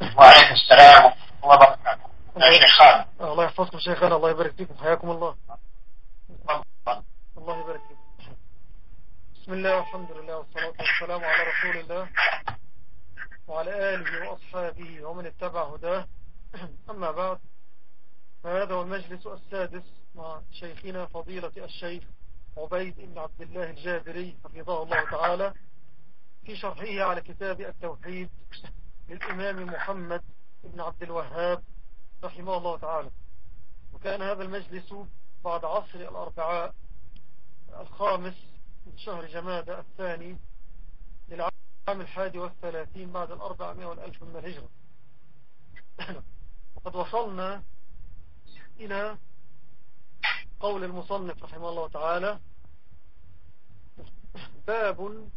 وعليكم السلام ورحمة الله وبركاته. خالد. الله يحفظكم شيخنا الله يبارك فيكم حياكم الله. الله يبارك فيكم. بسم الله والحمد لله والصلاة والسلام على رسول الله وعلى آله وأصحابه ومن اتبع هداه. أما بعد فهذا هو المجلس السادس مع شيخنا فضيلة الشيخ عبيد بن عبد الله الجابري حفظه الله تعالى في شرحه على كتاب التوحيد. للإمام محمد بن عبد الوهاب رحمه الله تعالى. وكان هذا المجلس بعد عصر الأربعاء الخامس من شهر جمادة الثاني للعام الحادي والثلاثين بعد الأربعمائة والألف من الهجرة. وقد وصلنا إلى قول المصنف رحمه الله تعالى باب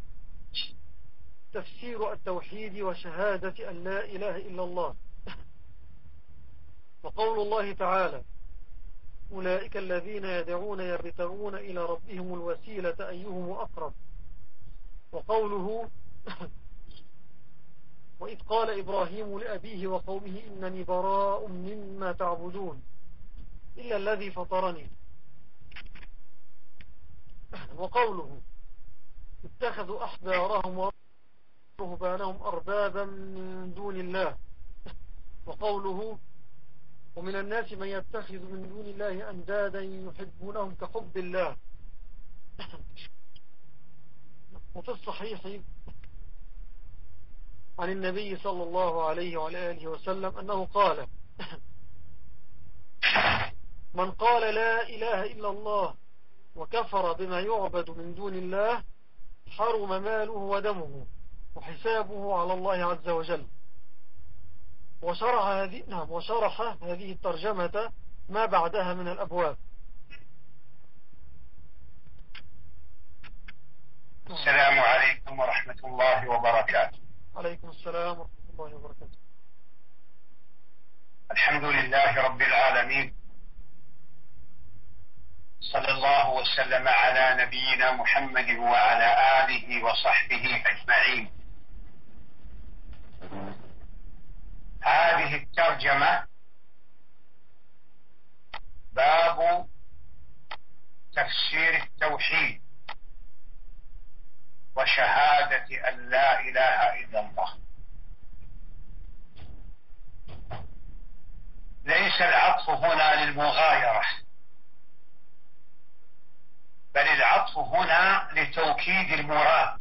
تفسير التوحيد وشهادة أن لا إله إلا الله. وقول الله تعالى أولئك الذين يدعون يبتغون إلى ربهم الوسيلة أيهم أقرب. وقوله وإذ قال إبراهيم لأبيه وقومه إنني براء مما تعبدون إلا الذي فطرني. وقوله اتخذوا أحبارهم ورهبانهم أربابا من دون الله. وقوله ومن الناس من يتخذ من دون الله أندادا يحبونهم كحب الله. وفي الصحيح عن النبي صلى الله عليه وعلى آله وسلم أنه قال من قال لا إله إلا الله وكفر بما يعبد من دون الله حرم ماله ودمه. وحسابه على الله عز وجل. وشرح هذه نعم وشرح هذه الترجمة ما بعدها من الأبواب. السلام عليكم ورحمة الله وبركاته. عليكم السلام ورحمة الله وبركاته. الحمد لله رب العالمين. صلى الله وسلم على نبينا محمد وعلى آله وصحبه أجمعين. هذه الترجمة باب تفسير التوحيد وشهادة أن لا إله إلا الله. ليس العطف هنا للمغايرة بل العطف هنا لتوكيد المراد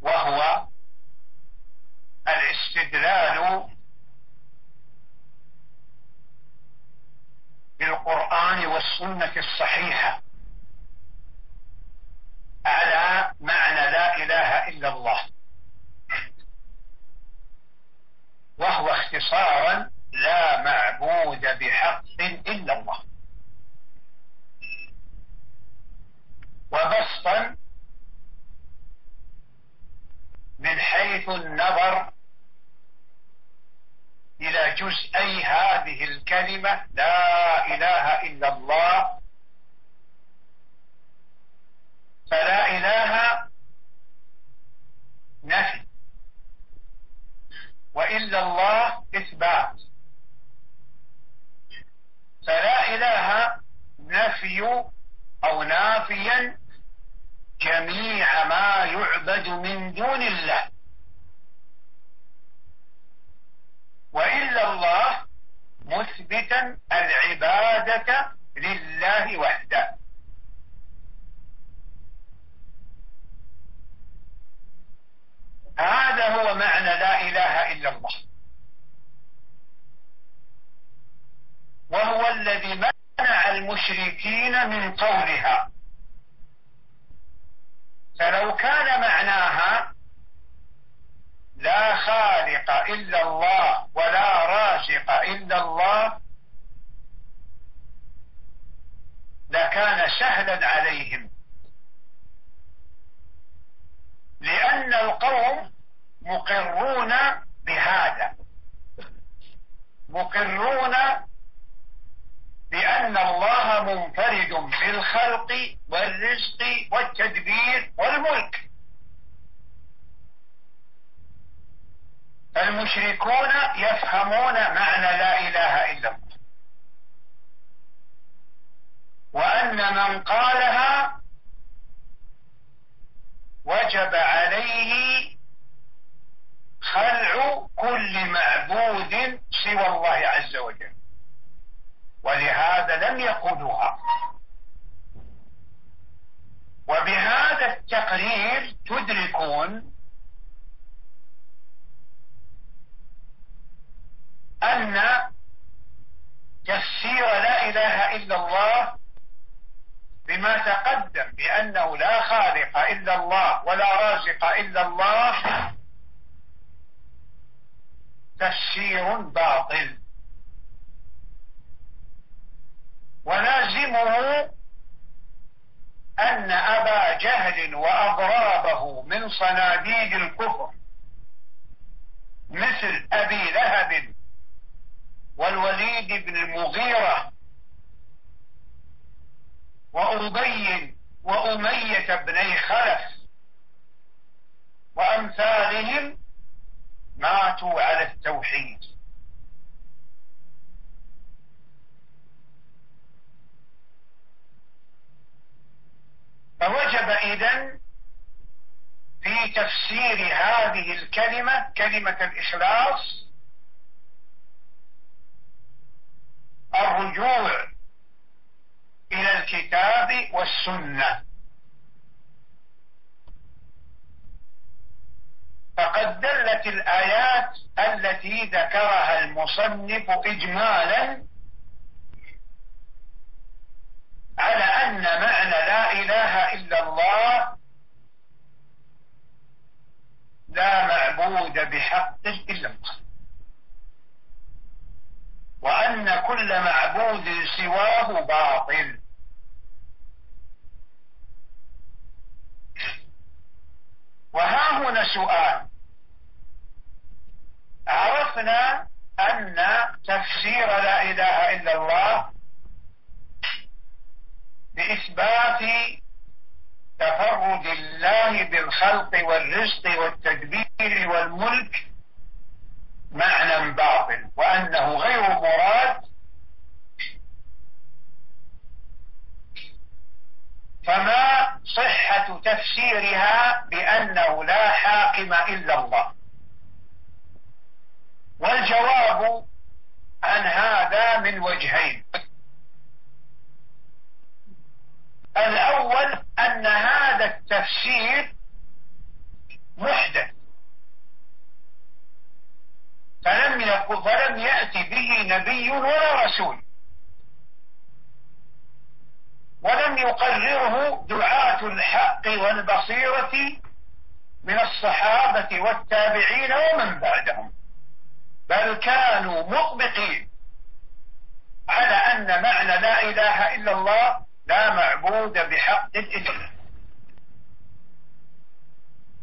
وهو الاستدلال بالقرآن والسنة الصحيحة على معنى لا إله إلا الله وهو اختصارا لا معبود بحق إلا الله وبسطا من حيث النظر إلى جزئي هذه الكلمة لا إله إلا الله فلا إله نفي وإلا الله إثبات فلا إله نفي أو نافيا جميع ما يعبد من دون الله وإلا الله مثبتا العبادة لله وحده هذا هو معنى لا إله إلا الله وهو الذي منع المشركين من قولها فلو كان معناها لا خالق إلا الله ولا رازق إلا الله لكان سهلا عليهم. لأن القوم مقرون بهذا مقرون بأن الله منفرد بالخلق والرزق والتدبير والملك. فالمشركون يفهمون معنى لا إله إلا الله. وأن من قالها وجب عليه خلع كل معبود سوى الله عز وجل. ولهذا لم يقولوها وبهذا التقرير تدركون أن تفسير لا إله إلا الله بما تقدم بأنه لا خالق إلا الله ولا رازق إلا الله تفسير باطل. ولازمه أن أبا جهل وأضرابه من صناديد الكفر مثل أبي لهب والوليد بن المغيرة وأبي وأمية بني خلف وأمثالهم ماتوا على التوحيد. فوجب إذن في تفسير هذه الكلمة كلمة الإخلاص الرجوع إلى الكتاب والسنة. فقد دلت الآيات التي ذكرها المصنف إجمالا على أن معنى لا إله إلا الله لا معبود بحق إلا الله. وأن كل معبود سواه باطل. وها هنا سؤال. عرفنا أن تفسير لا إله إلا الله بإثبات تفرد الله بالخلق والرزق والتدبير والملك معنى باطل وأنه غير مراد. فما صحة تفسيرها بأنه لا حاكم إلا الله؟ والجواب عن هذا من وجهين. الأول أن هذا التفسير محدث. فلم, يقل فلم يأتي به نبي ولا رسول. ولم يقرره دعاة الحق والبصيرة من الصحابة والتابعين ومن بعدهم. بل كانوا مطبقين على أن معنى لا إله إلا الله لا معبود بحق إلا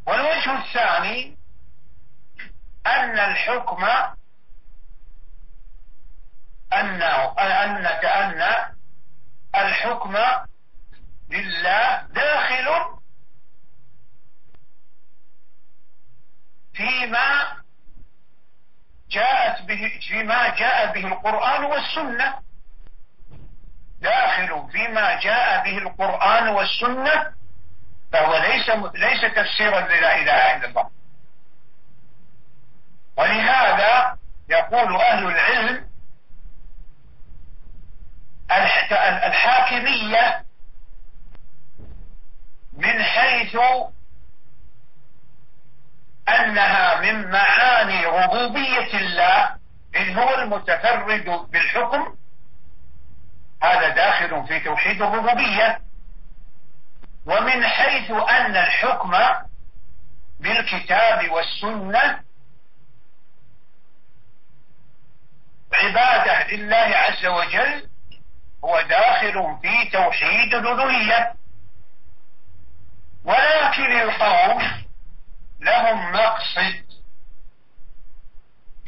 والوجه الثاني أن الحكم أنه أن كأن الحكم لله داخل فيما جاءت به فيما جاء به القرآن والسنة. داخل فيما جاء به القرآن والسنة فهو ليس ليس تفسيرا للا إله إلا الله. ولهذا يقول أهل العلم الحاكمية من حيث أنها من معاني ربوبية الله إن هو المتفرد بالحكم هذا داخل في توحيد الربوبية. ومن حيث أن الحكم بالكتاب والسنة عبادة لله عز وجل هو داخل في توحيد الألوهية ولكن القوم لهم مقصد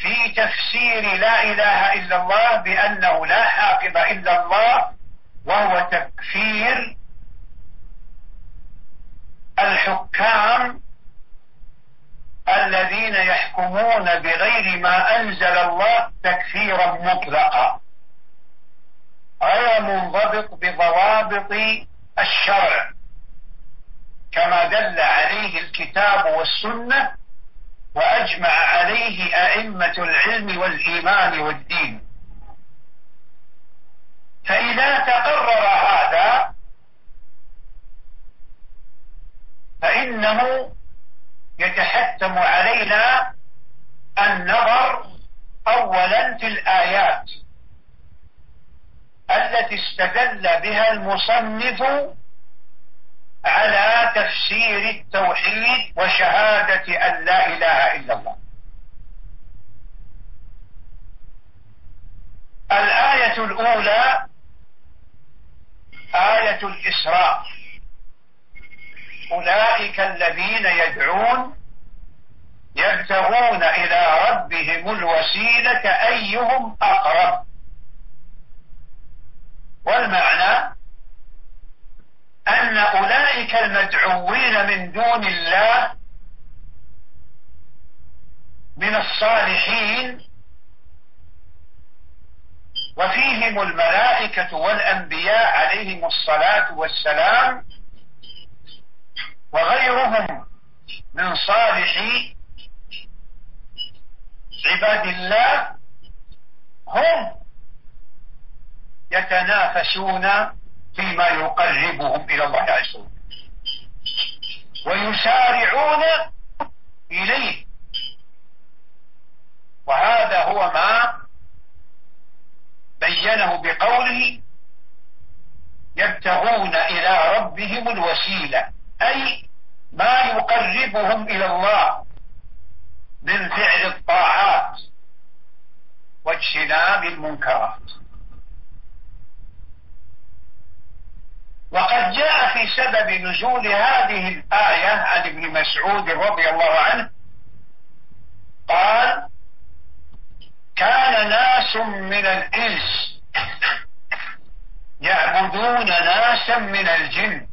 في تفسير لا إله إلا الله بأنه لا حافظ إلا الله وهو تكفير الحكام الذين يحكمون بغير ما أنزل الله تكفيرا مطلقا. غير منضبط بضوابط الشرع كما دل عليه الكتاب والسنة وأجمع عليه أئمة العلم والإيمان والدين. فإذا تقرر هذا فإنه يتحتم علينا النظر أولا في الآيات التي استدل بها المصنف على تفسير التوحيد وشهادة أن لا إله إلا الله. الآية الأولى آية الإسراء. أولئك الذين يدعون يبتغون إلى ربهم الوسيلة أيهم أقرب. والمعنى أن أولئك المدعوين من دون الله من الصالحين وفيهم الملائكة والأنبياء عليهم الصلاة والسلام وغيرهم من صالح عباد الله هم يتنافسون فيما يقربهم إلى الله عز وجل. ويسارعون إليه. وهذا هو ما بينه بقوله يبتغون إلى ربهم الوسيلة أي ما يقربهم إلى الله من فعل الطاعات واجتناب المنكرات. وقد جاء في سبب نزول هذه الآية عن ابن مسعود رضي الله عنه قال كان ناس من الإنس يعبدون ناسا من الجن.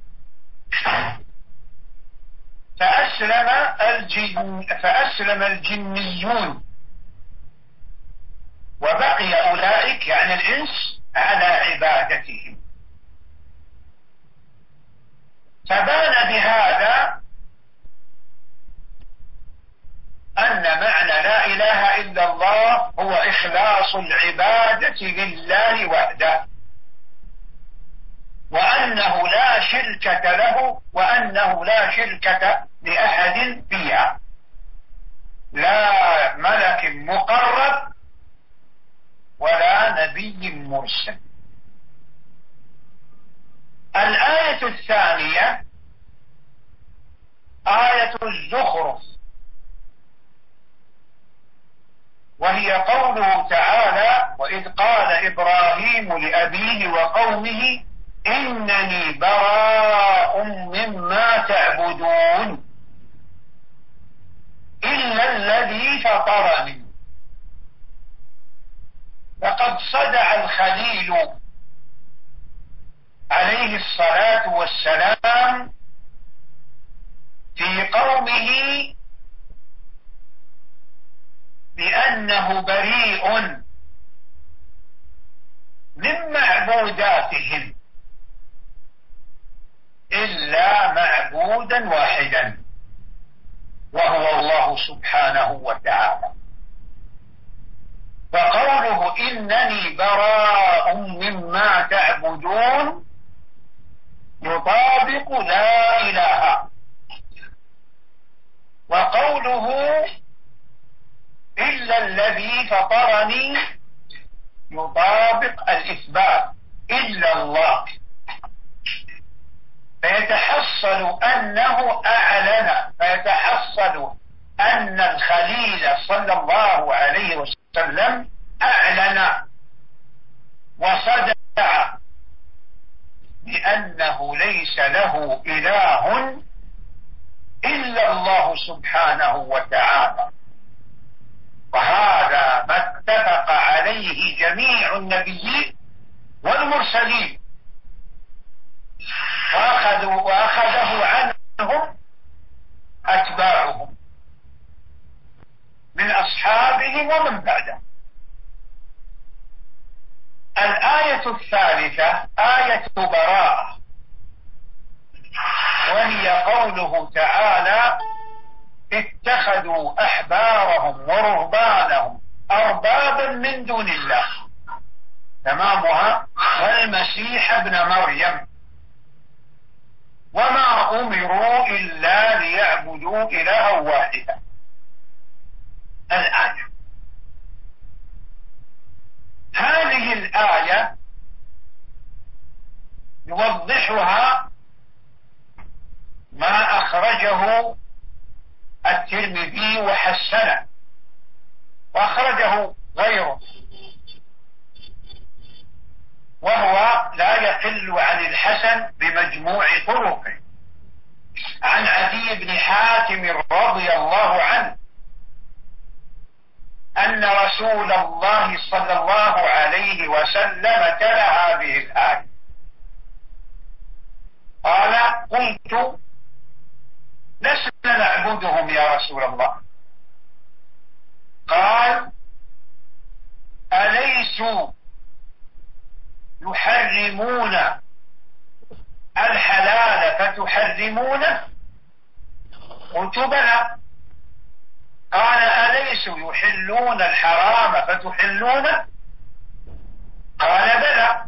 فأسلم الجن فأسلم الجنيون. وبقي أولئك يعني الإنس على عبادتهم. فبان بهذا أن معنى لا إله إلا الله هو إخلاص العبادة لله وحده. وأنه لا شركة له وأنه لا شركة لأحد فيها. لا ملك مقرب ولا نبي مرسل. الآية الثانية آية الزخرف. وهي قوله تعالى وإذ قال إبراهيم لأبيه وقومه إنني براء مما تعبدون إلا الذي فطرني. فقد صدع الخليل عليه الصلاة والسلام في قومه بأنه بريء من معبوداتهم إلا معبودا واحدا وهو الله سبحانه وتعالى. فقوله إنني براء مما تعبدون يطابق لا إله وقوله إلا الذي فطرني يطابق الإثبات. إلا الله. فيتحصل أنه أعلن فيتحصل أن الخليل صلى الله عليه وسلم أعلن وصدع بأنه ليس له إله إلا الله سبحانه وتعالى. وهذا ما اتفق عليه جميع النبيين والمرسلين. وأخذوا وأخذه عنهم أتباعهم عليهم ومن بعدهم. الآية الثالثة آية براءة. وهي قوله تعالى اتخذوا أحبارهم ورهبانهم أربابا من دون الله. تمامها؟ والمسيح ابن مريم. وما أمروا إلا ليعبدوا إلها واحدا. الآية. هذه الآية يوضحها ما أخرجه الترمذي وحسنه وأخرجه غيره وهو لا يقل عن الحسن بمجموع طرقه. عن عدي بن حاتم رضي الله عنه أن رسول الله صلى الله عليه وسلم تلا هذه الآية. قال قلت لسنا نعبدهم يا رسول الله. قال أليسوا يحرمون الحلال فتحرمونه؟ قلت بلى. قال أليسوا يحلون الحرام فتحلونه قال بلى.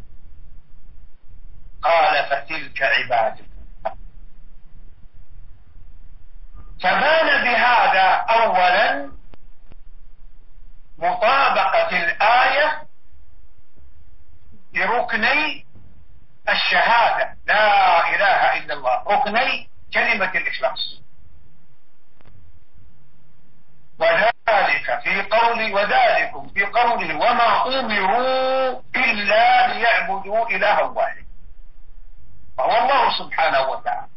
قال فتلك عبادة فبان بهذا أولا مطابقة الآية لركني الشهادة. لا إله إلا الله. ركني كلمة الإخلاص. وذلك في قول وذلكم في قوله وما أمروا إلا ليعبدوا إلها واحد. وهو الله سبحانه وتعالى.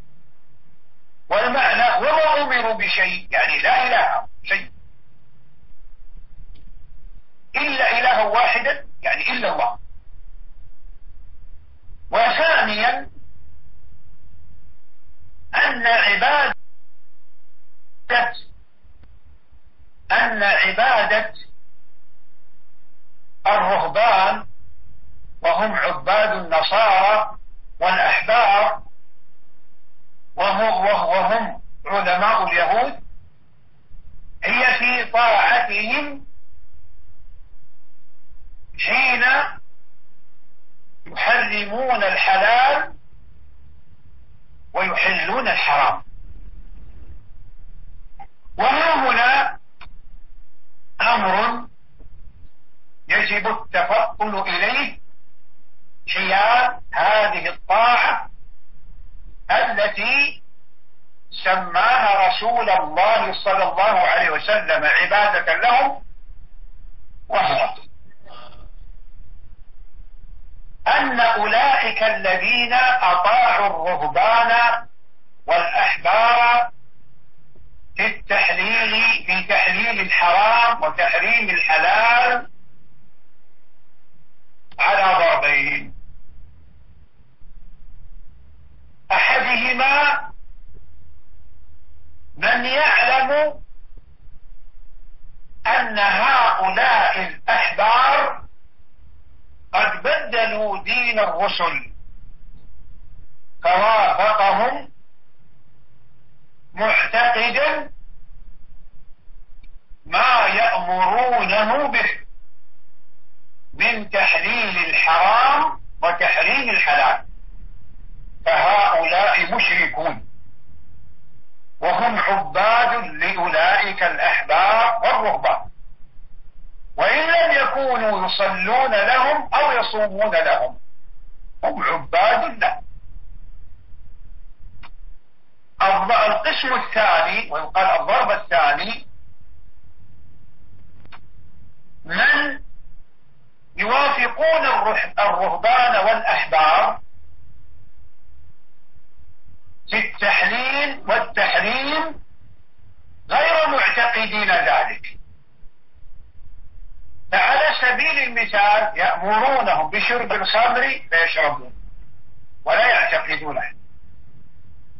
والمعنى وما أمروا بشيء يعني لا إله شيء. إلا إله واحدا يعني إلا الله. وثانيا أن عبادة أن عبادة الرهبان وهم عباد النصارى والأحبار وهم, علماء اليهود هي في طاعتهم حين يحرمون الحلال ويحلون الحرام. وها هنا أمر يجب التفطن إليه حيال هذه الطاعة التي سماها رسول الله صلى الله عليه وسلم عبادة لهم وهو أن أولئك الذين أطاعوا الرهبان والأحبار في التحليل في تحليل الحرام وتحريم الحلال على ضربين. أحدهما من يعلم أن هؤلاء الأحبار قد بدلوا دين الرسل فوافقهم معتقدا ما يأمرونه به من تحليل الحرام وتحريم الحلال. فهؤلاء مشركون. وهم عباد لأولئك الأحبار والرهبان وإن لم يكونوا يصلون لهم أو يصومون لهم هم عباد الله القسم الثاني ويقال الضرب الثاني من يوافقون الرهبان والأحبار في التحليل والتحريم غير معتقدين ذلك. فعلى سبيل المثال يأمرونهم بشرب الخمر فيشربون ولا يعتقدونه.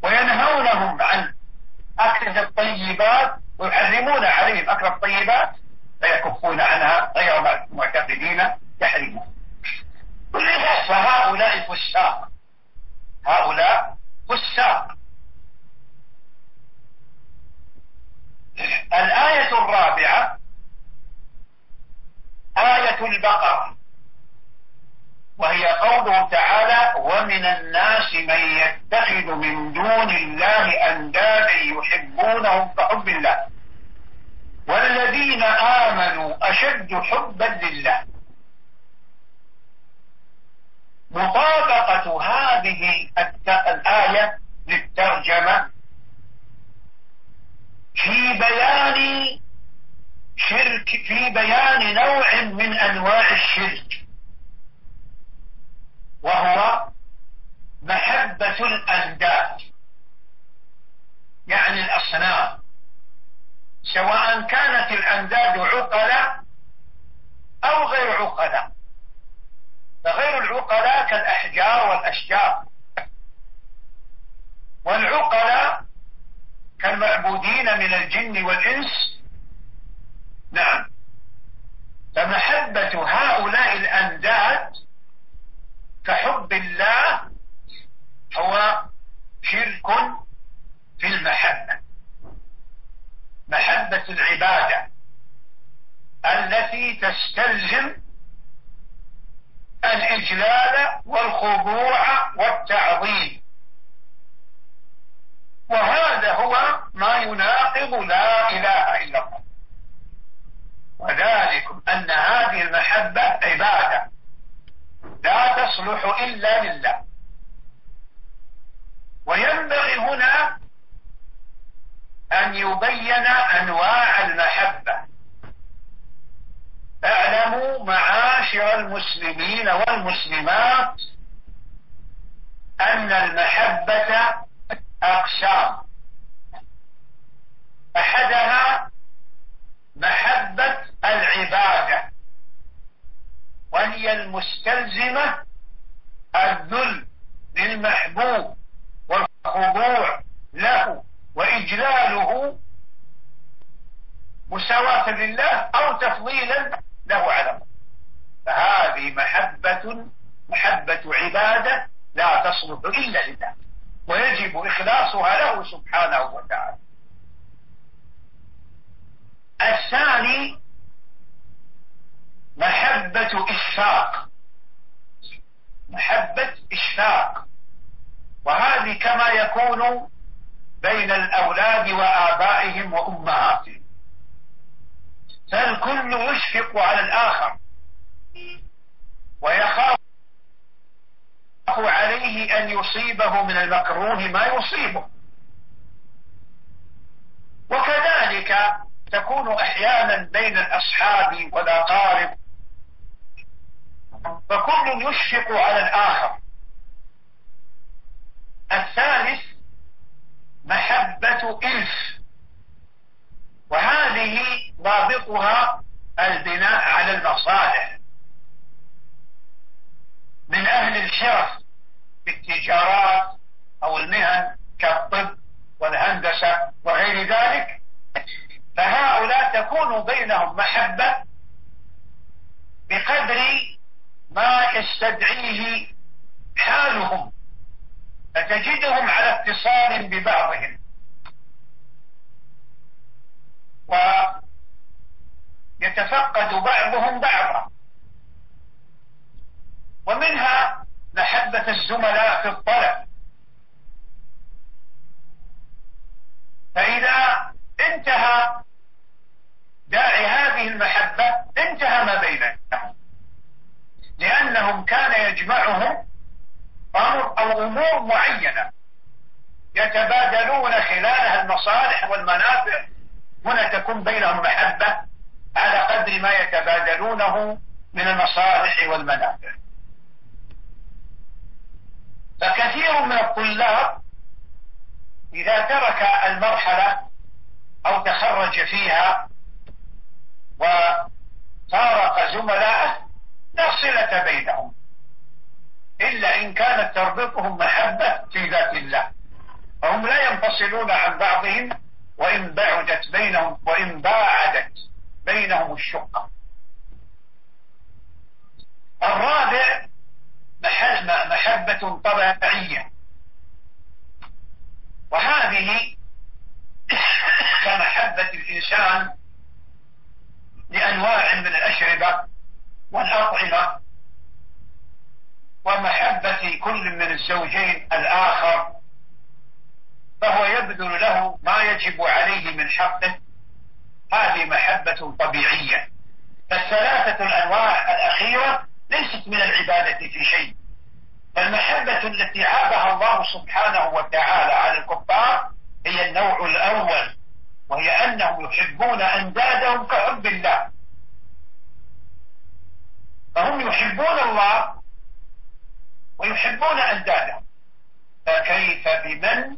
وينهونهم عن أكل الطيبات ويحرمون عليهم أكل الطيبات فيكفون عنها غير معتقدين تحريمها فهؤلاء فساق هؤلاء فساق. الآية الرابعة آية البقرة. وهي قوله تعالى ومن الناس من يتخذ من دون الله أندادا يحبونهم كحب الله. والذين آمنوا أشد حبا لله. مطابقة هذه الآية للترجمة في بيان شرك في بيان نوع من أنواع الشرك. وهو محبة الأنداد يعني الأصنام. سواء كانت الأنداد عقلاء أو غير عقلاء. فغير العقلاء كالأحجار والأشجار. والعقلاء كالمعبودين من الجن والإنس. نعم. فمحبة هؤلاء الأنداد كحب الله هو شرك في المحبة. محبة العبادة التي تستلزم الإجلال والخضوع والتعظيم. وهذا هو ما يناقض لا إله إلا الله. وذلك أن هذه المحبة عبادة. لا تصلح إلا لله. وينبغي هنا أن يبين أنواع المحبة. اعلموا معاشر المسلمين والمسلمات أن المحبة أقسام أحدها محبة العبادة وهي المستلزمة الذل للمحبوب والخضوع له وإجلاله مساواة لله أو تفضيلا له على فهذه محبة محبة عبادة لا تصلح إلا لله ويجب إخلاصها له سبحانه وتعالى. الثاني محبة إشفاق. محبة إشفاق. وهذه كما يكون بين الأولاد وآبائهم وأمهاتهم. فالكل يشفق على الآخر. ويخاف عليه أن يصيبه من المكروه ما يصيبه. وكذلك تكون أحيانا بين الأصحاب والأقارب فكل يشفق على الآخر. الثالث محبة إلف. وهذه ضابطها البناء على المصالح. من أهل الشرف في التجارات أو المهن كالطب والهندسة وغير ذلك فهؤلاء تكون بينهم محبة بقدر ما يستدعيه حالهم فتجدهم على اتصال ببعضهم. ويتفقد بعضهم بعضا. ومنها محبة الزملاء في الطلب. فإذا انتهى داعي هذه المحبة انتهى ما بينهم. لأنهم كان يجمعهم أمر أو أمور معينة يتبادلون خلالها المصالح والمنافع. هنا تكون بينهم محبة على قدر ما يتبادلونه من المصالح والمنافع. فكثير من الطلاب إذا ترك المرحلة أو تخرج فيها وفارق زملائه لا صلة بينهم. إلا إن كانت تربطهم محبة في ذات الله. فهم لا ينفصلون عن بعضهم وإن بعدت بينهم وإن باعدت بين بينهم الشقة. الرابع محبة طبيعية. وهذه كمحبة الإنسان لأنواع من الأشربة والأطعمة ومحبة كل من الزوجين الآخر فهو يبذل له ما يجب عليه من حقه هذه محبة طبيعية. الثلاثة الأنواع الأخيرة ليست من العبادة في شيء. المحبة التي عابها الله سبحانه وتعالى على الكفار هي النوع الأول وهي أنهم يحبون أندادهم كحب الله. فهم يحبون الله ويحبون أندادهم فكيف بمن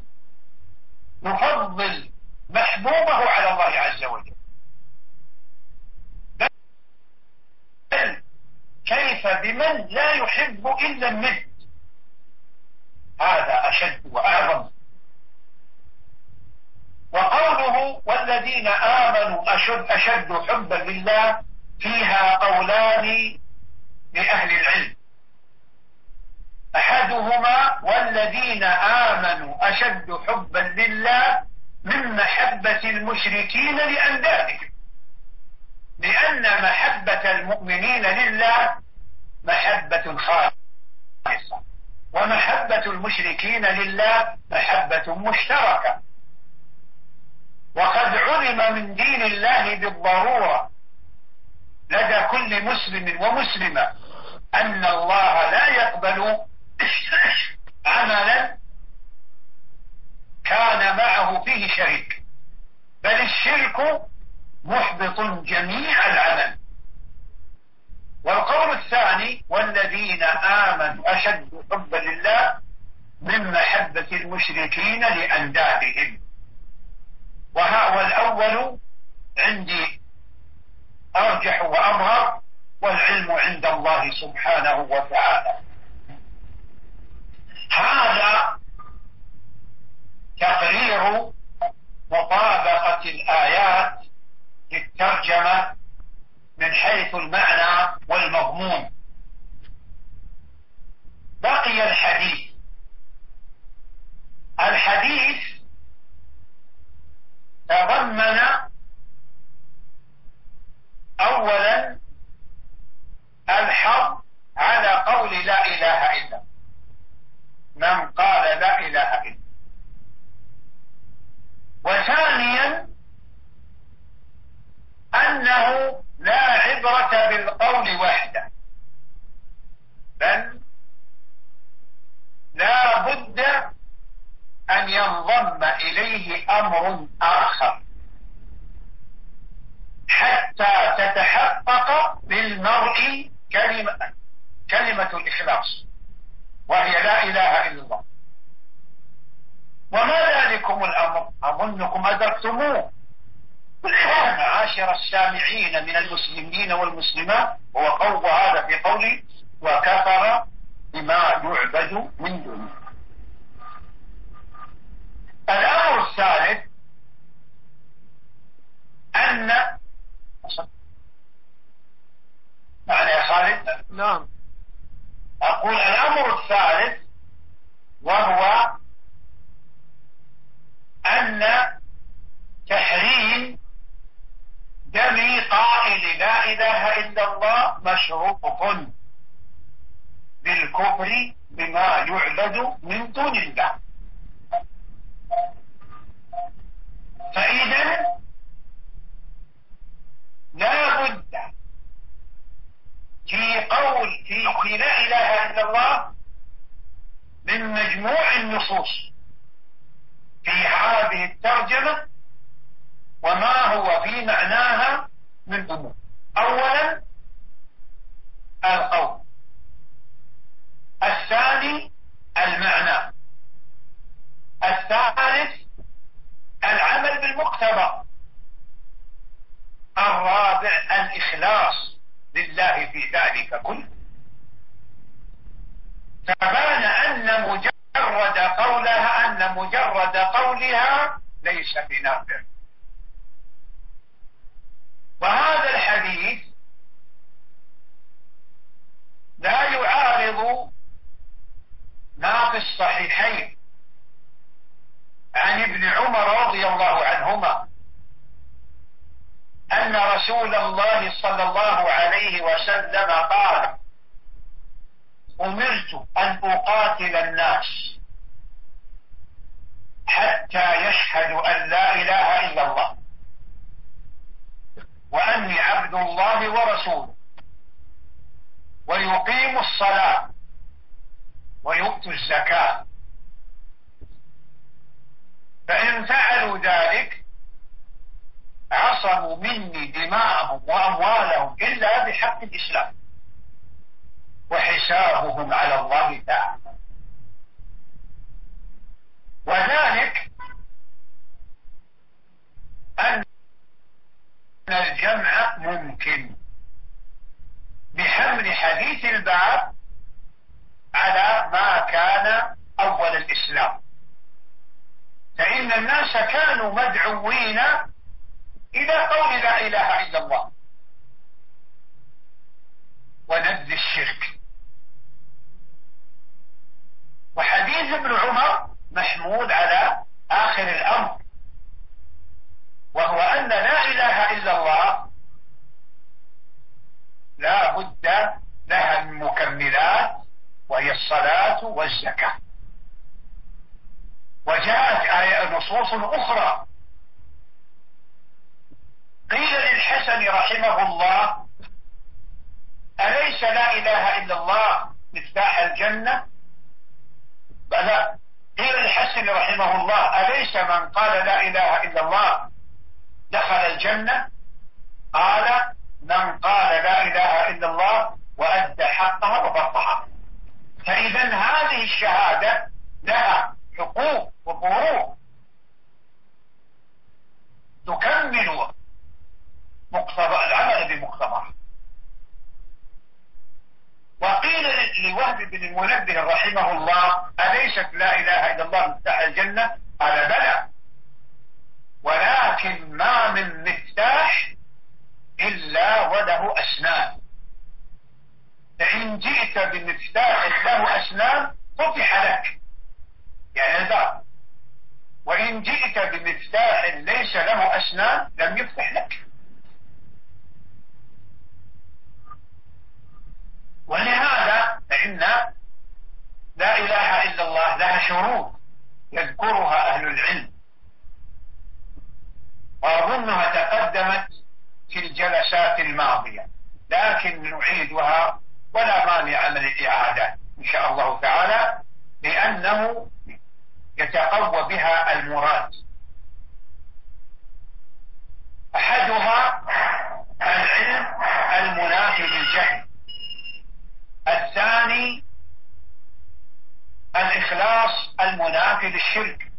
يفضل محبوبه على الله عز وجل؟ بل كيف بمن لا يحب إلا الند؟ هذا أشد وأعظم. وقوله والذين آمنوا أشد, أشد حبا لله فيها قولان لأهل العلم. أحدهما والذين آمنوا أشد حبا لله من محبة المشركين لأندادهم. لأن محبة المؤمنين لله محبة خالصة ومحبة المشركين لله محبة مشتركة. وقد علم من دين الله بالضرورة لدى كل مسلم ومسلمة أن الله لا يقبل عملا كان معه فيه شريك. بل الشرك محبط جميع العمل. والقول الثاني والذين آمنوا أشد حبا لله من محبة المشركين لأندادهم. وها والأول عندي أرجح وأظهر والعلم عند الله سبحانه وتعالى. هذا تقرير مطابقة الآيات للترجمة من حيث المعنى والمضمون. بقي الحديث. الحديث تضمن اولا الحظ على قول لا إله إلا من قال لا إله إلا وثانيا أنه لا عبرة بالقول وحده. بل لا بد أن ينضم إليه أمر آخر حتى تتحقق بالمرء كلمة, كلمة الإخلاص وهي لا إله إلا الله. وما ذلكم الأمر؟ أظنكم أدركتموه. معاشر السامعين من المسلمين والمسلمات هو قول هذا في قولي وكفر بما يعبد من دونه. الأمر الثالث أن معنى يا خالد؟ نعم. أقول الأمر الثالث وهو أن تحريم دم قائل لا إله إلا الله مشروط بالكفر بما يعبد من دون الله. فإذا لا بد في قول في, في لا إله إلا الله من مجموع النصوص في هذه الترجمة وما هو في معناها من أمور. أولا القول. الثاني المعنى. sending out there. بحق الإسلام. وحسابهم على الله تعالى. وذلك أن الجمع ممكن بحمل حديث الباب على ما كان أول الإسلام. فإن الناس كانوا مدعوين إلى قول لا إله إلا الله. ونبذ الشرك. وحديث ابن عمر محمود على آخر الأمر. وهو أن لا إله إلا الله لا بد لها من مكملات وهي الصلاة والزكاة. وجاءت آية نصوص أخرى. قيل للحسن رحمه الله أليس لا إله إلا الله مفتاح الجنة؟ بلى. قيل للحسن رحمه الله أليس من قال لا إله إلا الله دخل الجنة؟ قال من قال لا إله إلا الله وأدى حقها وبرطها فإذا هذه الشهادة لها حقوق وفروض تكمل مقتضى العمل بمقتضاه وقيل لوهب بن المنبه رحمه الله أليست لا إله إلا الله مفتاح الجنة؟ قال بلى. ولكن ما من مفتاح إلا وله أسنان. فإن جئت بمفتاح له أسنان فتح لك. يعني هذا وإن جئت بمفتاح ليس له أسنان لم يفتح لك ولهذا فإن لا إله إلا الله لها شروط يذكرها أهل العلم. وأظنها تقدمت في الجلسات الماضية لكن نعيدها ولا مانع من الإعادة إن شاء الله تعالى لأنه يتقوى بها المراد. أحدها العلم المنافي للجهل الثاني الإخلاص المنافي للشرك.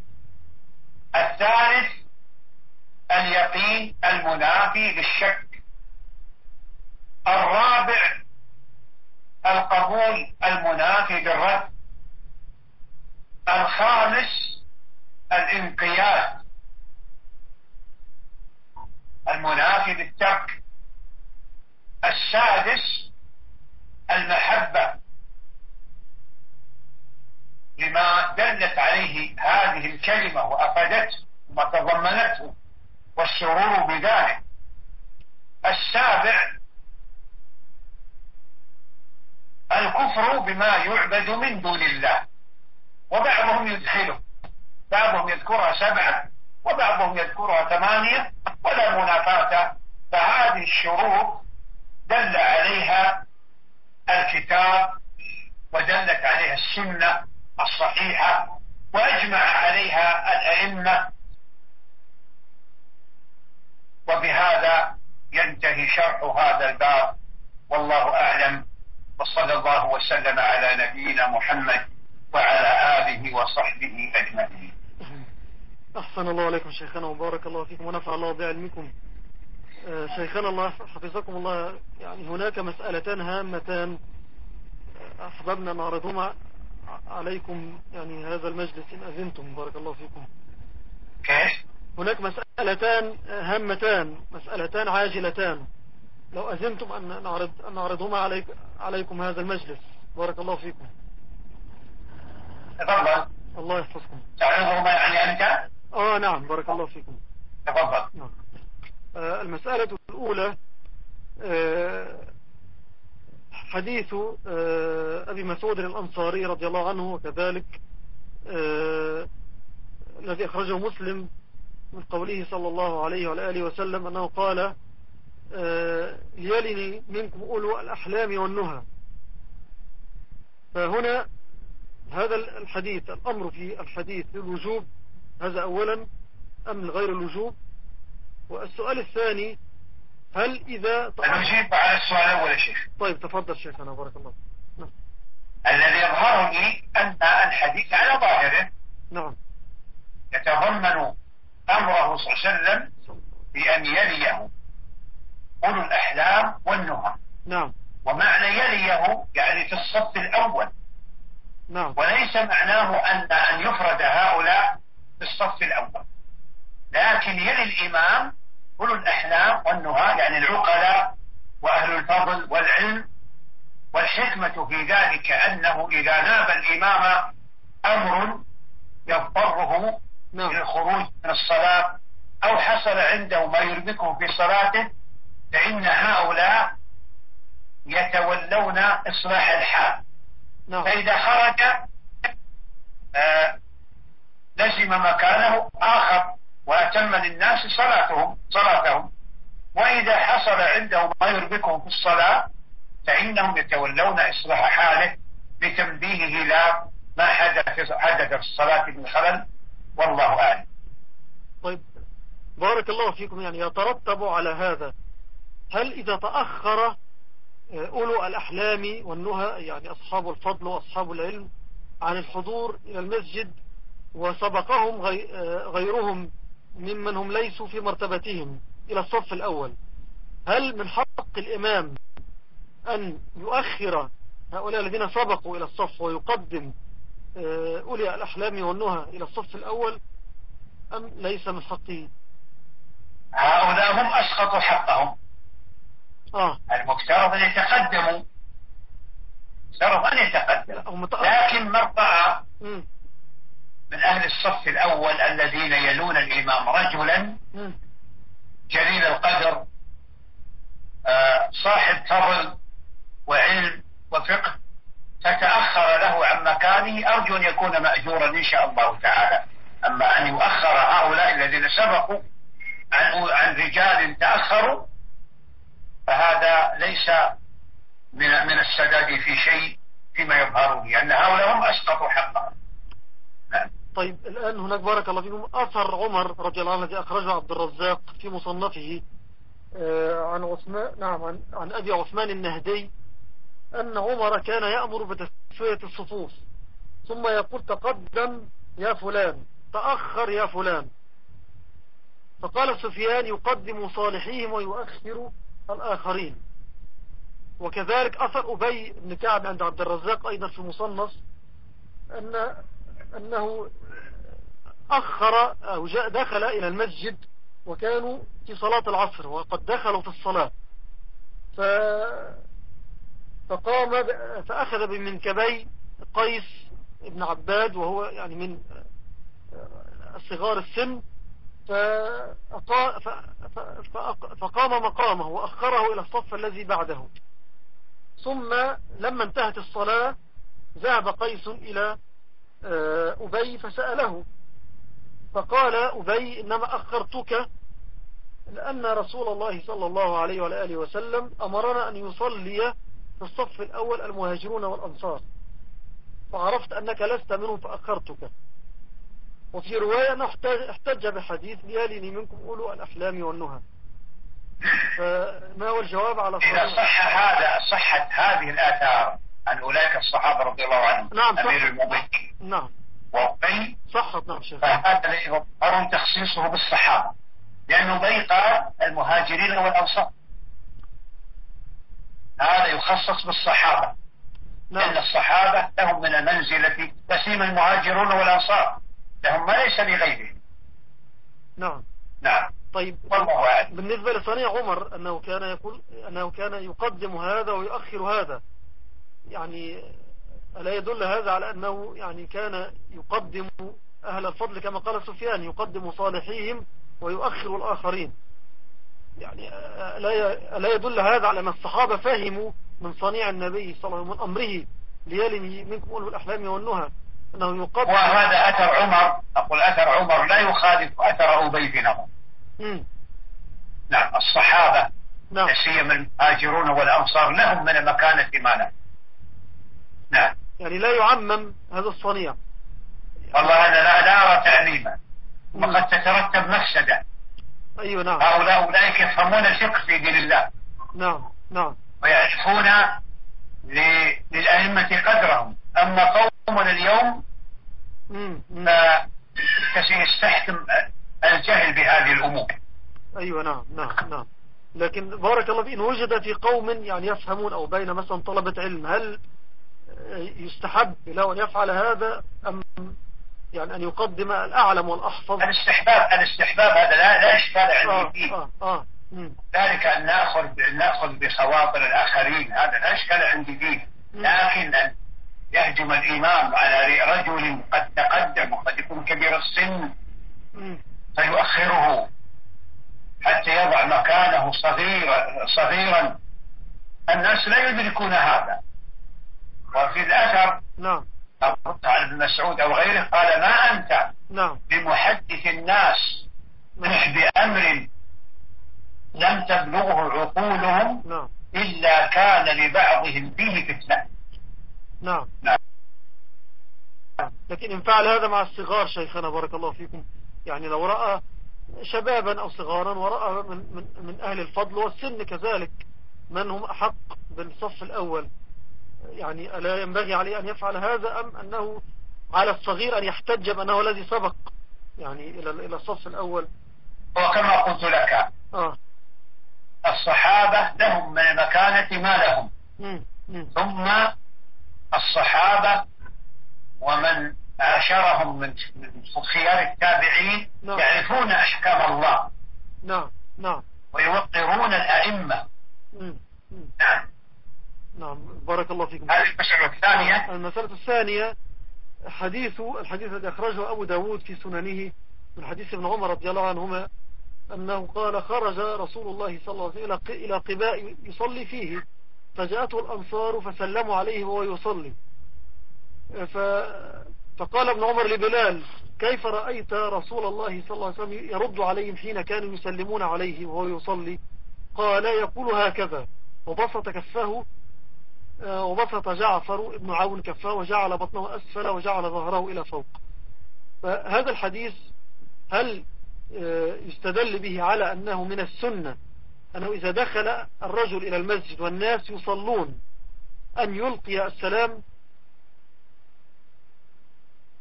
الثالث اليقين المنافي للشك. الرابع القبول المنافي للرد. الخامس الانقياد المنافي للترك. السادس المحبة لما دلت عليه هذه الكلمة وأفادته وما تضمنته والسرور بذلك. السابع الكفر بما يعبد من دون الله. وبعضهم يدخله. بعضهم يذكرها سبعة وبعضهم يذكرها ثمانية ولا منافاة. فهذه الشروط دل عليها الكتاب ودلت عليها السنة الصحيحة وأجمع عليها الأئمة. وبهذا ينتهي شرح هذا الباب. والله أعلم. وصلى الله وسلم على نبينا محمد وعلى آله وصحبه أجمعين. أحسن الله عليكم شيخنا وبارك الله فيكم ونفع الله بعلمكم. آه، شيخنا الله حفظكم الله. يعني هناك مسألتان هامتان. آه، أحببنا نعرضهما. عليكم يعني هذا المجلس إن أذنتم بارك الله فيكم؟ هناك مسألتان هامتان مسألتان عاجلتان. لو أذنتم أن, نعرض أن نعرضهما عليك عليكم هذا المجلس. بارك الله فيكم. تفضل. الله يحفظكم. تعرضه ما يعني أنت؟ آه نعم بارك الله فيكم. تفضل. نعم. آه المسألة الأولى آه حديث آه أبي مسعود الأنصاري رضي الله عنه وكذلك آه الذي أخرجه مسلم من قوله صلى الله عليه وآله وسلم أنه قال آه ليلني منكم أولو الأحلام والنهى. فهنا هذا الحديث الأمر في الحديث للوجوب هذا أولا أم لغير الوجوب؟ والسؤال الثاني هل إذا أنا أجيب على السؤال الأول يا شيخ. طيب تفضل شيخنا بارك الله نعم. الذي يظهر لي أن الحديث على ظاهره نعم. يتضمن أمره صلى الله عليه وسلم بأن يليه أولو الأحلام والنهى. نعم. ومعنى يليه يعني في الصف الأول. نعم. وليس معناه أن أن يفرد هؤلاء في الصف الأول. لكن يلي الإمام أولو الأحلام والنهى يعني العقلاء وأهل الفضل والعلم والحكمة في ذلك أنه إذا ناب الإمام أمر يضطره نعم. للخروج من الصلاة أو حصل عنده ما يربكه في صلاته فإن هؤلاء يتولون إصلاح الحال نعم. فإذا خرج آه لزم مكانه آخر وأتم للناس صلاتهم صلاتهم. وإذا حصل عنده ما يربكهم في الصلاة فإنهم يتولون إصلاح حاله بتنبيهه إلى ما حدث حدث في الصلاة من خلل. والله أعلم. طيب. بارك الله فيكم. يعني يترتب على هذا. هل إذا تأخر آه، أولو الأحلام والنهى يعني أصحاب الفضل وأصحاب العلم عن الحضور إلى المسجد وسبقهم آه، غيرهم ممن هم ليسوا في مرتبتهم إلى الصف الأول. هل من حق الإمام أن يؤخر هؤلاء الذين سبقوا إلى الصف ويقدم آه، أولي الأحلام والنهى إلى الصف الأول أم ليس من حقه؟ هؤلاء هم أسقطوا حقهم. آه. المفترض أن يتقدموا. مفترض أن يتقدموا. لكن من رأى من أهل الصف الأول الذين يلون الإمام رجلا جليل القدر آه، صاحب فضل وعلم وفقه فتأخر له عن مكانه. أرجو أن يكون مأجورا إن شاء الله تعالى. أما أن يؤخر هؤلاء الذين سبقوا عن, عن رجال تأخروا فهذا ليس من من السداد في شيء فيما يظهر لي أن هؤلاء هم أسقطوا حقهم. نعم. طيب الآن هناك بارك الله فيكم. أثر عمر رضي الله عنه الذي أخرجه عبد الرزاق في مصنفه آه، عن عثمان نعم عن, أبي عثمان النهدي أن عمر كان يأمر بتسوية الصفوف. ثم يقول تقدم يا فلان تأخر يا فلان. فقال سفيان يقدم صالحيهم ويؤخر الآخرين. وكذلك أثر أبي بن كعب عند عبد الرزاق أيضا في مصنف أن أنه أخر أو جاء دخل إلى المسجد وكانوا في صلاة العصر وقد دخلوا في الصلاة. ف فقام فأخذ بمنكبي قيس ابن عباد وهو يعني من صغار السن فقام مقامه وأخره إلى الصف الذي بعده. ثم لما انتهت الصلاة ذهب قيس إلى أبي فسأله. فقال أبي إنما أخرتك لأن رسول الله صلى الله عليه وآله وسلم أمرنا أن يصلي في الصف الأول المهاجرون والأنصار. فعرفت أنك لست منهم فأخرتك. وفي رواية أنه احتج بحديث ليالني منكم أولو الأحلام والنهى. فما هو الجواب على إذا صح هذا صحت هذه الآثار. عن أولئك الصحابة رضي الله عنهم نعم أمير المؤمنين. نعم. وأبي صحت نعم شيخ. فهذا يظهر تخصيصه بالصحابة لأنه أبي قال المهاجرين والأنصار. هذا يخصص بالصحابة نعم. لأن الصحابة لهم من المنزلة تسيم المهاجرون والأنصار لهم ما ليس لغيرهم. نعم. نعم. طيب. والله أعلم. بالنسبة لصنيع عمر أنه كان يقول أنه كان يقدم هذا ويؤخر هذا. يعني ألا يدل هذا على أنه يعني كان يقدم أهل الفضل كما قال سفيان يقدم صالحيهم ويؤخر الآخرين. يعني لا يدل هذا على أن الصحابة فهموا من صنيع النبي صلى الله عليه وسلم من أمره ليالي منكم أولو الأحلام والنهى أنه يقدم وهذا أثر عمر أقول أثر عمر لا يخالف أثر أبي بن نعم الصحابة نعم. سيما المهاجرون والأنصار لهم من المكانة ما لهم نعم. يعني لا يعمم هذا الصنيع. والله هذا لا, لا أرى تعميما وقد تترتب مفسدة. أيوة نعم. هؤلاء أولئك يفهمون الفقه في دين الله. نعم نعم. ويعرفون للأئمة قدرهم. أما قومنا اليوم فيستحكم الجهل بهذه الأمور. أيوة نعم نعم نعم. لكن بارك الله فيه إن وجد في قوم يعني يفهمون أو بين مثلا طلبة علم هل يستحب له أن يفعل هذا أم يعني أن يقدم الأعلم والأحفظ؟ الاستحباب الاستحباب هذا لا, لا إشكال عندي فيه. آه آه. ذلك أن نأخذ, نأخذ بخواطر الآخرين. هذا لا إشكال عندي فيه. لكن أن يهجم الإمام على رجل قد تقدم وقد يكون كبير السن فيؤخره حتى يضع مكانه صغيرا صغيرا. الناس لا يدركون هذا. وفي الأثر نعم. عن ابن مسعود أو غيره قال ما أنت نعم. بمحدث الناس نعم. بأمر لم تبلغه عقولهم نعم. إلا كان لبعضهم فيه فتنة. نعم. نعم. لكن إن فعل هذا مع الصغار شيخنا بارك الله فيكم. يعني لو رأى شبابا أو صغارا ورأى من, من, من أهل الفضل والسن كذلك من هم أحق بالصف الأول؟ يعني ألا ينبغي عليه أن يفعل هذا أم أنه على الصغير أن يحتج بأنه الذي سبق يعني إلى إلى الصف الأول؟ وكما قلت لك آه. الصحابة لهم من المكانة ما لهم. ثم الصحابة ومن عاشرهم من خيار التابعين نعم. يعرفون أحكام الله. نعم. نعم. ويوقرون الأئمة. نعم. نعم بارك الله فيكم. هذه المسألة الثانية. المسألة الثانية حديث الحديث الذي أخرجه أبو داود في سننه من حديث ابن عمر رضي الله عنهما أنه قال خرج رسول الله صلى الله عليه وسلم إلى قباء يصلي فيه. فجاءته الأنصار فسلموا عليه وهو يصلي. فقال ابن عمر لبلال كيف رأيت رسول الله صلى الله عليه وسلم يرد عليهم حين كانوا يسلمون عليه وهو يصلي؟ قال يقول هكذا وبسط كفه وبسط جعفر ابن عون كفاه وجعل بطنه أسفل وجعل ظهره إلى فوق. فهذا الحديث هل آه، يستدل به على أنه من السنة أنه إذا دخل الرجل إلى المسجد والناس يصلون أن يلقي السلام؟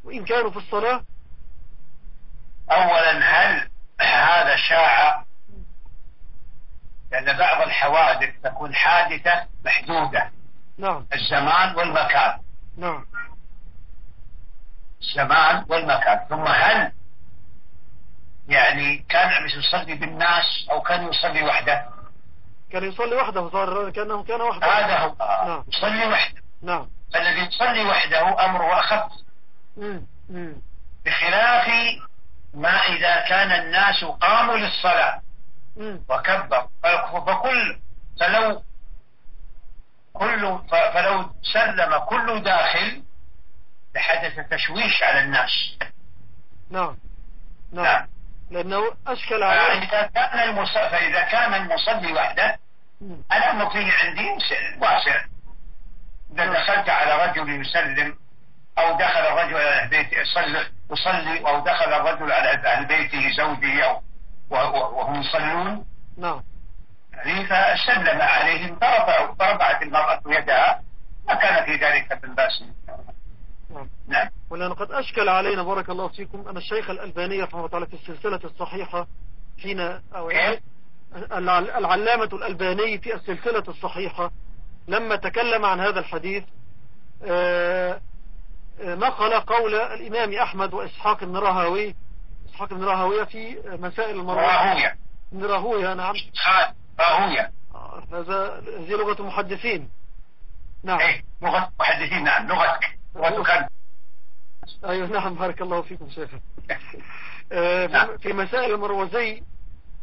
وإن كانوا في الصلاة؟ أولا هل هذا شاع؟ لأن بعض الحوادث تكون حادثة محدودة. نعم. الزمان والمكان. نعم. الزمان والمكان. ثم هل يعني كان يصلي بالناس أو كان يصلي وحده؟ كان يصلي وحده صار كأنه كان وحده. هذا هو. آه. نعم. يصلي وحده. نعم. الذي يصلي وحده أمره أخف. بخلاف ما إذا كان الناس قاموا للصلاة. وكبر. فكل فلو كل فلو سلم كل داخل لحدث تشويش على الناس. نعم. نعم, نعم. لأنه أشكل عليه فإذا كان المصلي فإذا كان المصلي وحده الأمر فيه عندي واسع. إذا نعم. دخلت على رجل يسلم أو دخل الرجل على بيته يصلي يصلي أو دخل الرجل على أهل بيته زوجه وهم يصلون نعم. يعني فسلم عليهم فرفعت المرأة يدها ما كان في ذلك من بأس نعم. ولأنه قد أشكل علينا بارك الله فيكم أن الشيخ الألباني رحمه الله تعالى في السلسلة الصحيحة حين أو يعني العلامة الألباني في السلسلة الصحيحة لما تكلم عن هذا الحديث آه، آه، نقل قول الإمام أحمد وإسحاق بن راهوي إسحاق بن راهوية في مسائل المرأة. راهوية. بن راهوية نعم. راهوية آه، هذا هذه لغة المحدثين. نعم. إيه لغة محدثين نعم لغتك. لغتك أيوة نعم بارك الله فيكم شيخ آه، نعم. في مسائل المروزي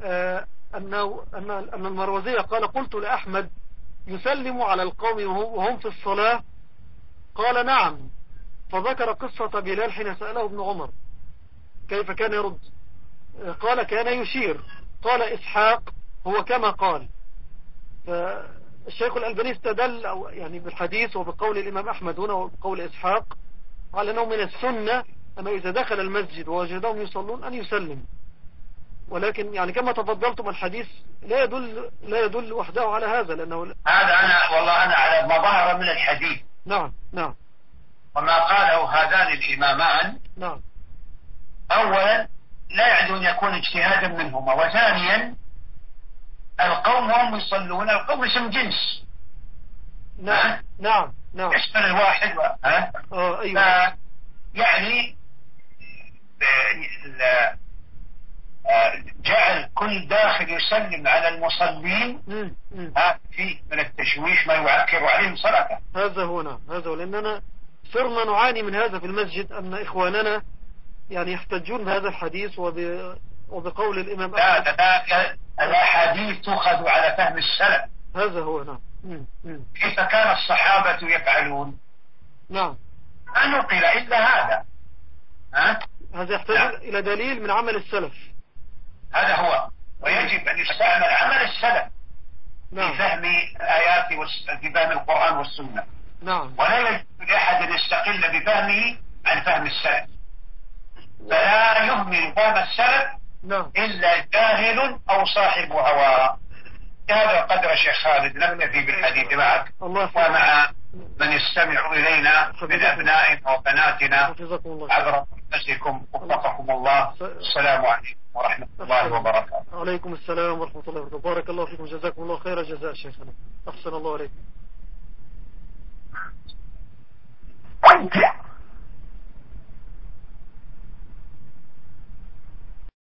آه، أنه أن أن المروزي قال قلت لأحمد يسلم على القوم وهم في الصلاة؟ قال نعم. فذكر قصة بلال حين سأله ابن عمر كيف كان يرد؟ آه، قال كان يشير. قال إسحاق هو كما قال. فالشيخ الألباني استدل أو يعني بالحديث وبقول الإمام أحمد هنا وبقول إسحاق قال أنه من السنة أنه إذا دخل المسجد ووجدهم يصلون أن يسلم. ولكن يعني كما تفضلتم الحديث لا يدل لا يدل وحده على هذا لأنه هذا أنا والله أنا على ما ظهر من الحديث. نعم نعم. وما قاله هذان الإمامان. نعم. أولا لا يعد أن يكون اجتهادا منهما وثانيا القوم وهم يصلون القوم اسم جنس. نعم نعم نعم. يشمل الواحد و... ها؟ آه ف... أيوه يعني ال- آه، جعل كل داخل يسلم على المصلين. ها؟ في من التشويش ما يعكر عليهم صلاته. هذا هو نعم هذا هو. لأننا صرنا نعاني من هذا في المسجد أن إخواننا يعني يحتجون بهذا الحديث وب... وبقول الإمام لا أحمد. لا لا الأحاديث تؤخذ على فهم السلف. هذا هو نعم. كيف كان الصحابة يفعلون؟ نعم. ما نقل إلا هذا. ها؟ هذا يحتاج نعم. إلى دليل من عمل السلف. هذا هو. ويجب أن يستعمل عمل السلف في نعم. فهم الآيات والس- في فهم القرآن والسنة. نعم. ولا يجوز لأحد أن يستقل بفهمه عن فهم السلف. فلا يهمل فهم السلف نعم. إلا جاهل أو صاحب هوى. هذا قدر شيخ خالد نكتفي بالحديث معك. ومع من يستمع إلينا من أبنائنا وبناتنا. عبر برنامجكم وفقكم الله. السلام عليكم ورحمة الله وبركاته. عليكم السلام ورحمة الله وبركاته. بارك الله فيكم. جزاكم الله خير الجزاء شيخنا. أحسن الله عليكم